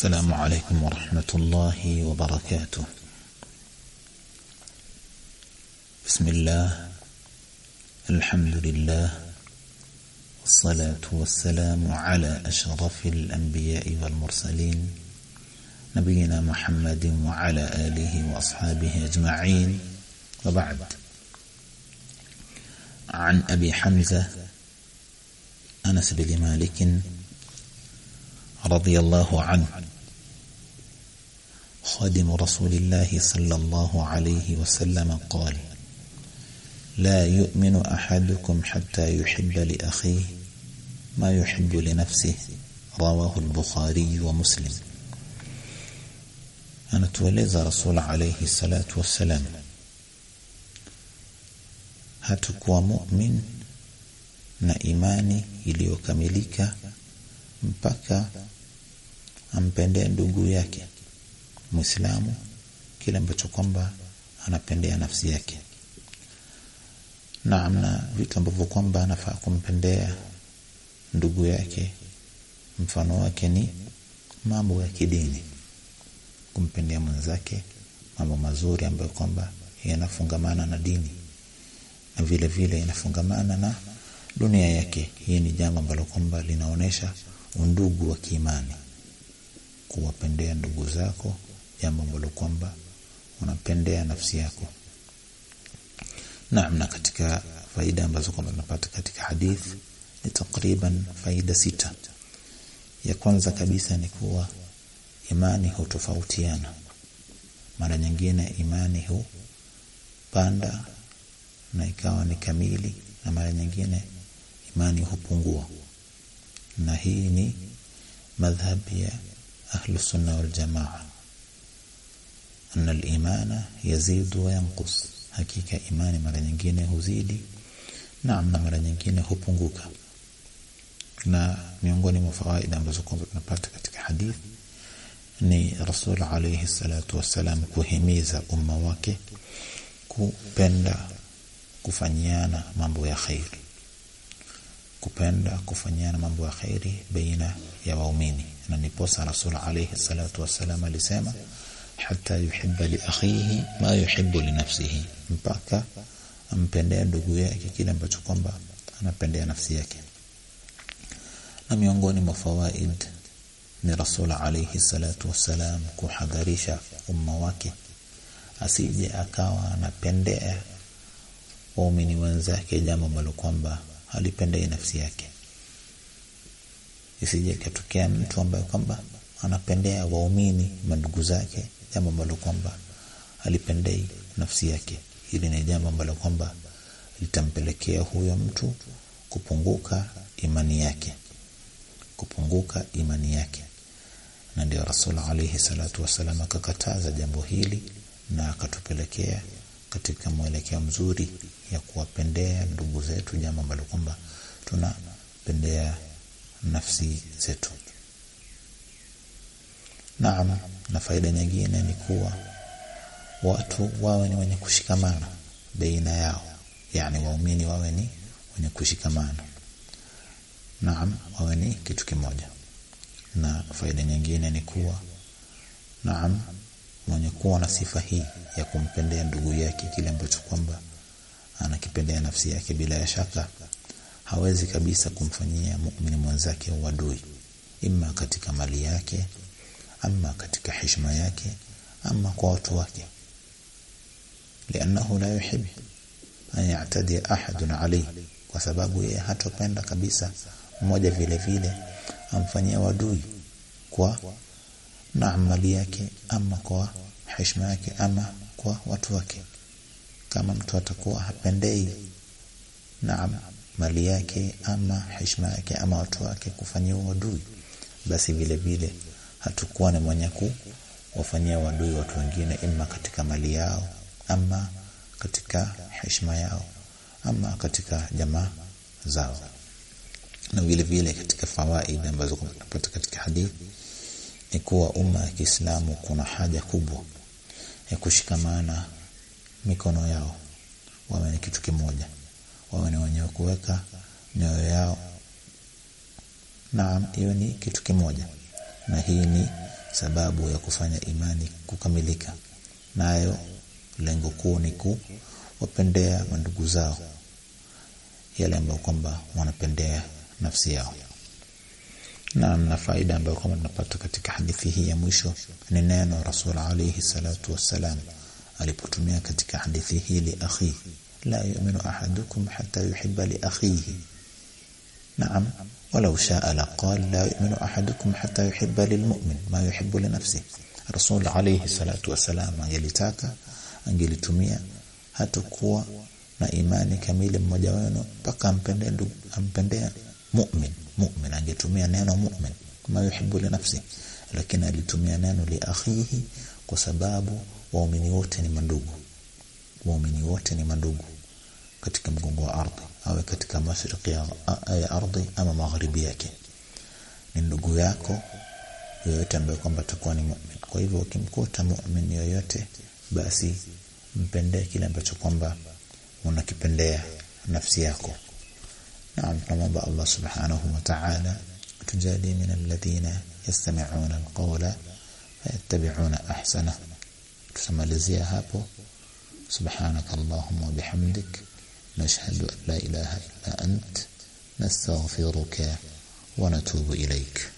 السلام عليكم ورحمة الله وبركاته. بسم الله الحمد لله والصلاة والسلام على أشرف الأنبياء والمرسلين نبينا محمد وعلى آله وأصحابه أجمعين. وبعد عن أبي حمزة أنس بن مالك رضي الله عنه. خادم رسول الله صلى الله عليه وسلم قال لا يؤمن أحدكم حتى يحب لأخيه ما يحب لنفسه. رواه البخاري ومسلم. anatueleza rasul alaihi salatu wassalam hatukuwa mumin na imani iliyokamilika mpaka ampendee ndugu yake Muislamu kile ambacho kwamba anapendea nafsi yake. Naam na vitu ambavyo kwamba anafaa kumpendea ndugu yake mfano wake ni mambo ya kidini. Kumpendea mwenzake mambo mazuri ambayo kwamba yanafungamana na dini. Na vile vile yanafungamana na dunia yake. Hii ni jambo ambalo kwamba linaonesha undugu wa kiimani kuwapendea ndugu zako jambo ambalo kwamba unapendea nafsi yako. Naam na katika faida ambazo kwamba tunapata katika hadith ni takriban faida sita. Ya kwanza kabisa ni kuwa imani hutofautiana. Mara nyingine imani hupanda na ikawa ni kamili na mara nyingine imani hupungua. Na hii ni madhhabi ya ahlu sunna wal jamaa أن الإيمان يزيد وينقص hakika imani mara nyingine huzidi naam na mara nyingine hupunguka na miongoni mwa fawaida ambazo kwamba tunapata katika hadithi ni rasul alayhi salatu wassalam kuhimiza umma wake kupenda kufanyiana mambo ya khairi kupenda kufanyana mambo ya khairi baina ya waumini. Na niposa rasul alayhi salatu wasalam alisema hata yuhibba li akhihi ma yuhibbu li nafsihi. Mpaka ampendea ndugu yake kile ambacho kwamba anapendea nafsi yake. Na miongoni mwa fawaid ni rasul alayhi salatu wasalam kuhadharisha umma wake asije akawa anapendea waumini wenzake jambo ambalo kwamba halipendei nafsi yake. Isije katokea mtu ambaye kwamba anapendea waumini mandugu zake jambo ambalo kwamba alipendei nafsi yake. Hili ni jambo ambalo kwamba litampelekea huyo mtu kupunguka imani yake. Kupunguka imani yake. Na ndio rasul alayhi salatu wasalam akakataza jambo hili na akatupelekea katika mwelekeo mzuri ya kuwapendea ndugu zetu jambo ambalo kwamba tunapendea nafsi zetu. Naam na faida nyingine ni kuwa watu wawe ni wenye kushikamana baina yao yani waumini wawe ni wenye kushikamana. Naam wawe ni kitu kimoja. Na faida nyingine ni kuwa naam mwenye kuwa na sifa hii ya kumpendea ndugu yake kile ambacho kwamba anakipendea nafsi yake bila ya shaka hawezi kabisa kumfanyia muumini mwenzake uadui imma katika mali yake ama katika heshima yake ama kwa watu wake. Lianahu la yuhib an ya'tadi ahadun alayhi kwa sababu yeye hatopenda kabisa mmoja vile vile amfanyia wadui kwa na amali yake ama kwa heshima yake ama kwa watu wake. Kama mtu atakuwa hapendei na mali yake ama heshima yake ama watu wake kufanyia wadui basi vile vile hatakuwa ni mwenye kuwafanyia wadui watu wengine ima katika mali yao ama katika heshima yao ama katika jamaa zao. Na vile vile katika fawaida ambazo tunapata katika hadithi ni kuwa umma ya Kiislamu kuna haja kubwa ya kushikamana mikono yao. Wawe ni kitu kimoja. Wawe ni wenye kuweka mioyo yao. Naam hiyo ni kitu kimoja. Na hii ni sababu ya kufanya imani kukamilika. Nayo lengo kuu ni kuwapendea mandugu zao. Yale ambayo kwamba wanapendea nafsi yao Naam, na faida ambayo kwamba tunapata katika hadithi hii ya mwisho ni neno Rasul alayhi salatu wassalam alipotumia katika hadithi hii li akhi la yu'minu ahadukum hatta yuhibba li akhihi. Naam, walau shaa la qala la yu'minu ahadukum hatta yuhibba lil mu'min ma yuhibbu li nafsihi. Rasul alayhi salatu wassalam angelitaka angelitumia hata kuwa na imani kamili mmoja wenu mpaka ampende ampendea mu'min mu'min angetumia neno mu'min kama yuhibbu li nafsi lakini alitumia neno li akhihi kwa sababu waumini wote ni mandugu. Waumini wote ni mandugu katika mgongo wa ardhi awe katika mashariki ya ardhi ama magharibi yake. Ni ndugu yako yoyote ambaye kwamba atakuwa ni mu'min. Kwa hivyo ukimkuta mu'min yoyote basi mpendee kile ambacho kwamba unakipendea nafsi yako نعم أمض الله سبحانه وتعالى. تجالي من الذين يستمعون القول فيتبعون أحسنه. كما لزي هابو سبحانك اللهم وبحمدك. نشهد أن لا إله إلا أنت. نستغفرك ونتوب إليك.